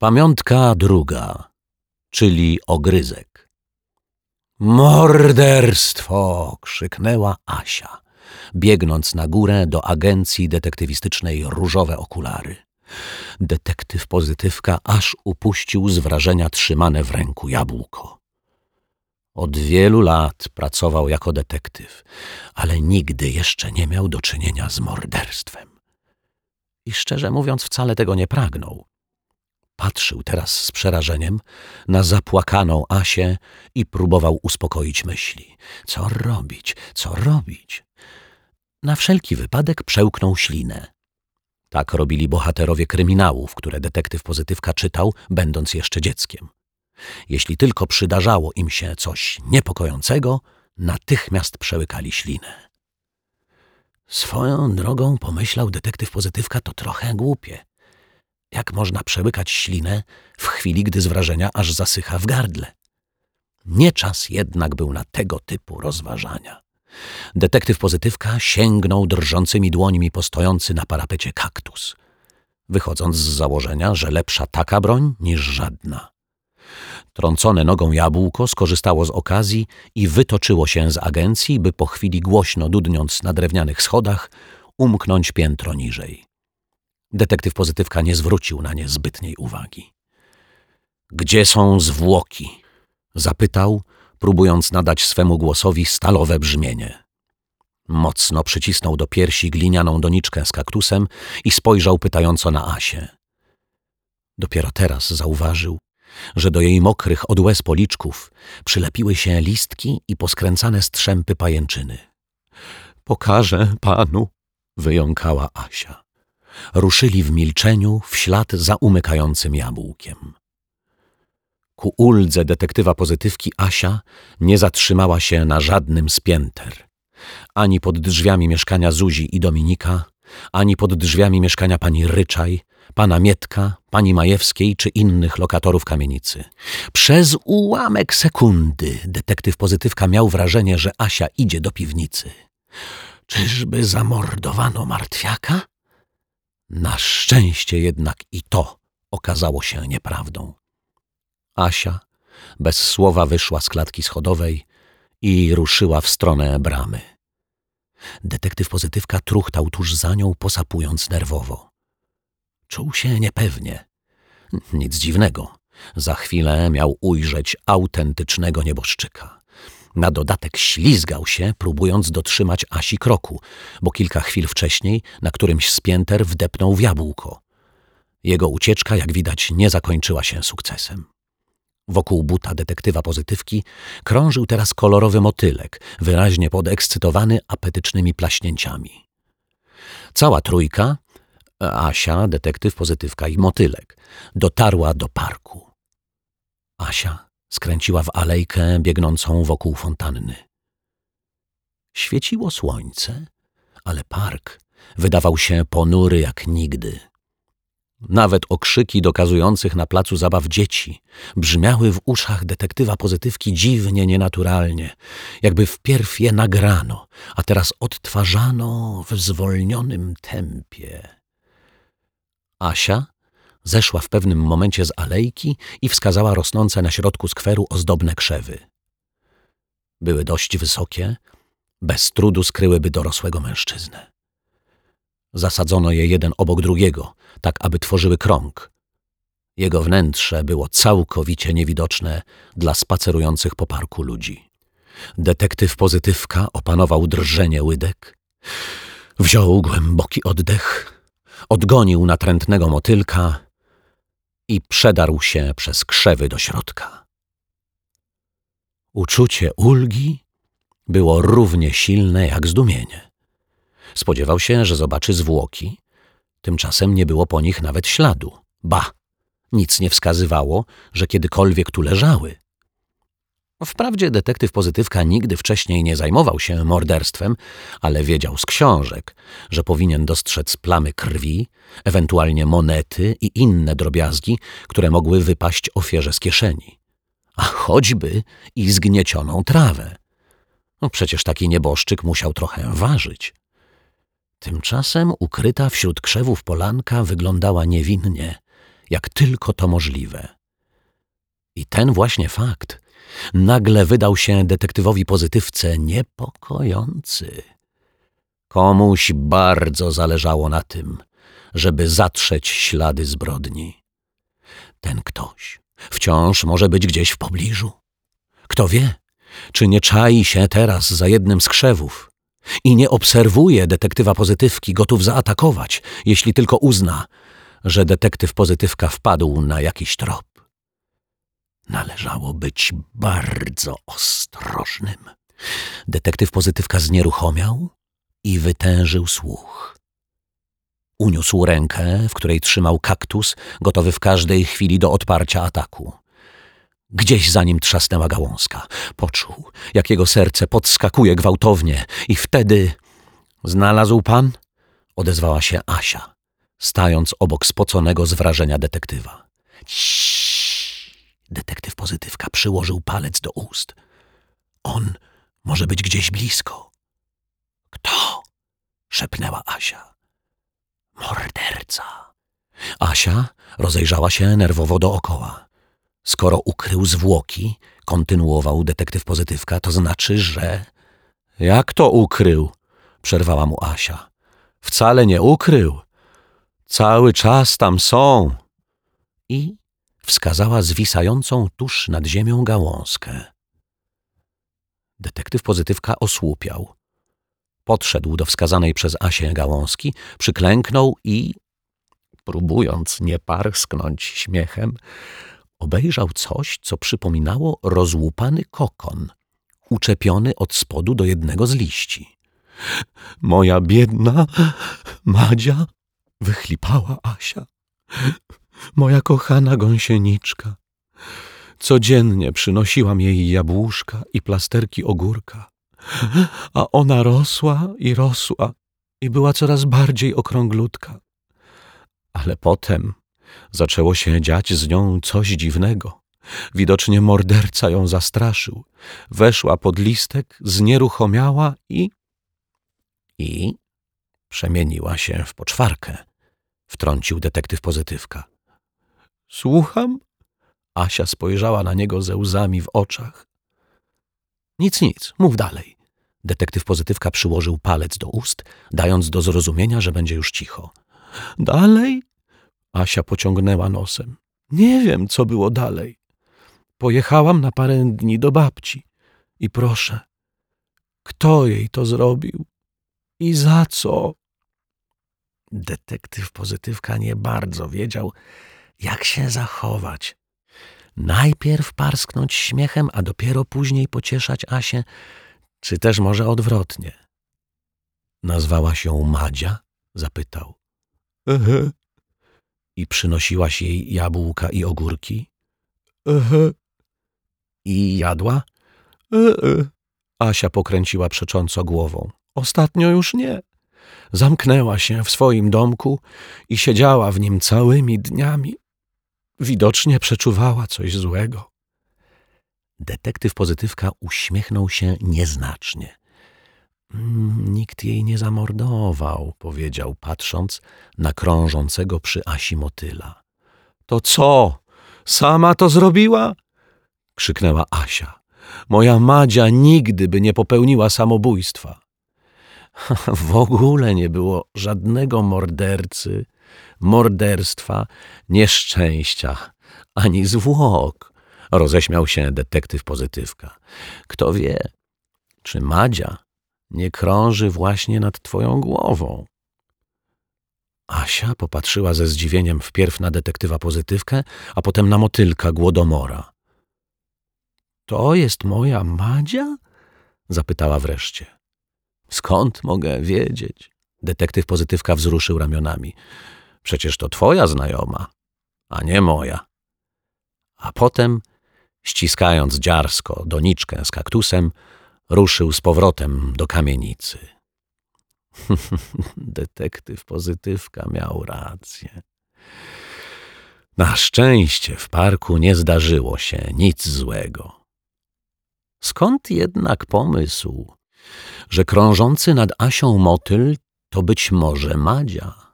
Pamiątka druga, czyli ogryzek. Morderstwo! krzyknęła Asia, biegnąc na górę do agencji detektywistycznej Różowe Okulary. Detektyw pozytywka aż upuścił z wrażenia trzymane w ręku jabłko. Od wielu lat pracował jako detektyw, ale nigdy jeszcze nie miał do czynienia z morderstwem. I szczerze mówiąc, wcale tego nie pragnął. Patrzył teraz z przerażeniem na zapłakaną Asię i próbował uspokoić myśli. Co robić? Co robić? Na wszelki wypadek przełknął ślinę. Tak robili bohaterowie kryminałów, które detektyw pozytywka czytał, będąc jeszcze dzieckiem. Jeśli tylko przydarzało im się coś niepokojącego, natychmiast przełykali ślinę. Swoją drogą, pomyślał detektyw pozytywka, to trochę głupie. Jak można przełykać ślinę w chwili, gdy z wrażenia aż zasycha w gardle? Nie czas jednak był na tego typu rozważania. Detektyw pozytywka sięgnął drżącymi dłońmi po stojący na parapecie kaktus, wychodząc z założenia, że lepsza taka broń niż żadna. Trącone nogą jabłko skorzystało z okazji i wytoczyło się z agencji, by po chwili głośno dudniąc na drewnianych schodach umknąć piętro niżej. Detektyw pozytywka nie zwrócił na nie zbytniej uwagi. Gdzie są zwłoki? Zapytał, próbując nadać swemu głosowi stalowe brzmienie. Mocno przycisnął do piersi glinianą doniczkę z kaktusem i spojrzał pytająco na Asię. Dopiero teraz zauważył, że do jej mokrych od łez policzków przylepiły się listki i poskręcane strzępy pajęczyny. Pokażę panu, wyjąkała Asia. Ruszyli w milczeniu w ślad za umykającym jabłkiem. Ku uldze detektywa pozytywki Asia nie zatrzymała się na żadnym z pięter. Ani pod drzwiami mieszkania Zuzi i Dominika, ani pod drzwiami mieszkania pani Ryczaj, pana Mietka, pani Majewskiej czy innych lokatorów kamienicy. Przez ułamek sekundy detektyw pozytywka miał wrażenie, że Asia idzie do piwnicy. Czyżby zamordowano martwiaka? Na szczęście jednak i to okazało się nieprawdą. Asia bez słowa wyszła z klatki schodowej i ruszyła w stronę bramy. Detektyw pozytywka truchtał tuż za nią, posapując nerwowo. Czuł się niepewnie. Nic dziwnego. Za chwilę miał ujrzeć autentycznego nieboszczyka. Na dodatek ślizgał się, próbując dotrzymać Asi kroku, bo kilka chwil wcześniej na którymś z pięter wdepnął w jabłko. Jego ucieczka, jak widać, nie zakończyła się sukcesem. Wokół buta detektywa pozytywki krążył teraz kolorowy motylek, wyraźnie podekscytowany apetycznymi plaśnięciami. Cała trójka, Asia, detektyw pozytywka i motylek, dotarła do parku. Asia skręciła w alejkę biegnącą wokół fontanny. Świeciło słońce, ale park wydawał się ponury jak nigdy. Nawet okrzyki dokazujących na placu zabaw dzieci brzmiały w uszach detektywa pozytywki dziwnie nienaturalnie, jakby wpierw je nagrano, a teraz odtwarzano w zwolnionym tempie. Asia zeszła w pewnym momencie z alejki i wskazała rosnące na środku skweru ozdobne krzewy. Były dość wysokie, bez trudu skryłyby dorosłego mężczyznę. Zasadzono je jeden obok drugiego, tak aby tworzyły krąg. Jego wnętrze było całkowicie niewidoczne dla spacerujących po parku ludzi. Detektyw pozytywka opanował drżenie łydek, wziął głęboki oddech, odgonił natrętnego motylka i przedarł się przez krzewy do środka. Uczucie ulgi było równie silne jak zdumienie. Spodziewał się, że zobaczy zwłoki. Tymczasem nie było po nich nawet śladu. Ba, nic nie wskazywało, że kiedykolwiek tu leżały. Wprawdzie detektyw pozytywka nigdy wcześniej nie zajmował się morderstwem, ale wiedział z książek, że powinien dostrzec plamy krwi, ewentualnie monety i inne drobiazgi, które mogły wypaść ofierze z kieszeni. A choćby i zgniecioną trawę. No przecież taki nieboszczyk musiał trochę ważyć. Tymczasem ukryta wśród krzewów polanka wyglądała niewinnie, jak tylko to możliwe. I ten właśnie fakt nagle wydał się detektywowi pozytywce niepokojący. Komuś bardzo zależało na tym, żeby zatrzeć ślady zbrodni. Ten ktoś wciąż może być gdzieś w pobliżu. Kto wie, czy nie czai się teraz za jednym z krzewów i nie obserwuje detektywa pozytywki gotów zaatakować, jeśli tylko uzna, że detektyw pozytywka wpadł na jakiś trop. Należało być bardzo ostrożnym. Detektyw pozytywka znieruchomiał i wytężył słuch. Uniósł rękę, w której trzymał kaktus, gotowy w każdej chwili do odparcia ataku. Gdzieś za nim trzasnęła gałązka. Poczuł, jak jego serce podskakuje gwałtownie i wtedy... Znalazł pan? Odezwała się Asia, stając obok spoconego z wrażenia detektywa. Ciii. Detektyw pozytywka przyłożył palec do ust. On może być gdzieś blisko. Kto? szepnęła Asia. Morderca. Asia rozejrzała się nerwowo dookoła. Skoro ukrył zwłoki, kontynuował detektyw pozytywka, to znaczy, że... Jak to ukrył? Przerwała mu Asia. Wcale nie ukrył. Cały czas tam są. I wskazała zwisającą tuż nad ziemią gałązkę. Detektyw pozytywka osłupiał. Podszedł do wskazanej przez Asię gałązki, przyklęknął i, próbując nie parsknąć śmiechem, obejrzał coś, co przypominało rozłupany kokon, uczepiony od spodu do jednego z liści. Moja biedna Madzia, wychlipała Asia. Moja kochana gąsieniczka. Codziennie przynosiłam jej jabłuszka i plasterki ogórka, a ona rosła i rosła i była coraz bardziej okrąglutka. Ale potem Zaczęło się dziać z nią coś dziwnego. Widocznie morderca ją zastraszył. Weszła pod listek, znieruchomiała i... I przemieniła się w poczwarkę. Wtrącił detektyw pozytywka. Słucham? Asia spojrzała na niego ze łzami w oczach. Nic, nic, mów dalej. Detektyw pozytywka przyłożył palec do ust, dając do zrozumienia, że będzie już cicho. Dalej? Asia pociągnęła nosem. Nie wiem, co było dalej. Pojechałam na parę dni do babci i proszę, kto jej to zrobił i za co? Detektyw pozytywka nie bardzo wiedział, jak się zachować. Najpierw parsknąć śmiechem, a dopiero później pocieszać Asię, czy też może odwrotnie. Nazwała się Madzia? zapytał. Ehe, i przynosiłaś jej jabłka i ogórki? Ehe. I jadła? Ehe. Asia pokręciła przecząco głową. Ostatnio już nie. Zamknęła się w swoim domku i siedziała w nim całymi dniami. Widocznie przeczuwała coś złego. Detektyw pozytywka uśmiechnął się nieznacznie. Mm, nikt jej nie zamordował, powiedział, patrząc na krążącego przy Asi motyla. To co? Sama to zrobiła? krzyknęła Asia. Moja Madzia nigdy by nie popełniła samobójstwa. W ogóle nie było żadnego mordercy, morderstwa, nieszczęścia, ani zwłok. Roześmiał się detektyw pozytywka. Kto wie, czy Madzia nie krąży właśnie nad twoją głową. Asia popatrzyła ze zdziwieniem wpierw na detektywa pozytywkę, a potem na motylka głodomora. To jest moja Madzia? zapytała wreszcie. Skąd mogę wiedzieć? Detektyw pozytywka wzruszył ramionami. Przecież to twoja znajoma, a nie moja. A potem, ściskając dziarsko doniczkę z kaktusem, ruszył z powrotem do kamienicy. Detektyw pozytywka miał rację. Na szczęście w parku nie zdarzyło się nic złego. Skąd jednak pomysł, że krążący nad Asią motyl to być może Madzia?